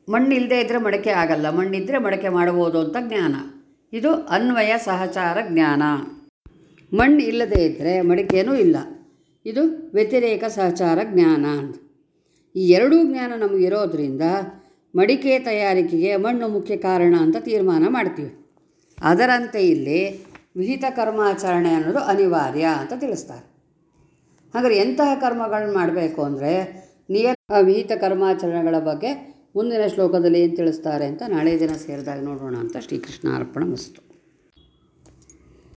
ಮಣ್ಣು ಇಲ್ಲದೆ ಇದ್ದರೆ ಮಡಿಕೆ ಆಗಲ್ಲ. ಮಣ್ಣಿದ್ದರೆ ಮಡಿಕೆ ಮಾಡಬಹುದು ಅಂತ ಜ್ಞಾನ. ಇದು ಅನ್ವಯ ಸಹಚಾರ ಜ್ಞಾನ. ಮಣ್ಣು ಇಲ್ಲದೆ ಇದ್ದರೆ ಮಡಿಕೆಯೂ ಇಲ್ಲ. ಇದು ವ್ಯತಿರೇಕ ಸಹಚಾರ ಜ್ಞಾನ ಅಂತ. ಈ ಎರಡೂ ಜ್ಞಾನ ನಮಗಿರೋದ್ರಿಂದ ಮಡಿಕೆ ತಯಾರಿಕೆಗೆ ಮಣ್ಣು ಮುಖ್ಯ ಕಾರಣ ಅಂತ ತೀರ್ಮಾನ ಮಾಡ್ತೀವಿ. ಅದರಂತೆ ಇಲ್ಲಿ ವಿಹಿತ ಕರ್ಮಾಚರಣೆ ಅನ್ನೋದು ಅನಿವಾರ್ಯ ಅಂತ ತಿಳಿಸ್ತಾರೆ. ಹಾಗಾದರೆ ಎಂತಹ ಕರ್ಮಗಳನ್ನ ಮಾಡಬೇಕು ಅಂದರೆ ನಿಯತ ವಿಹಿತ ಕರ್ಮಾಚರಣೆಗಳ ಬಗ್ಗೆ ಮುಂದಿನ ಶ್ಲೋಕದಲ್ಲಿ ಏನು ತಿಳಿಸ್ತಾರೆ ಅಂತ ನಾಳೆ ದಿನ ಸೇರಿದಾಗ ನೋಡೋಣ ಅಂತ ಶ್ರೀಕೃಷ್ಣ ಅರ್ಪಣ ಮಸ್ತು.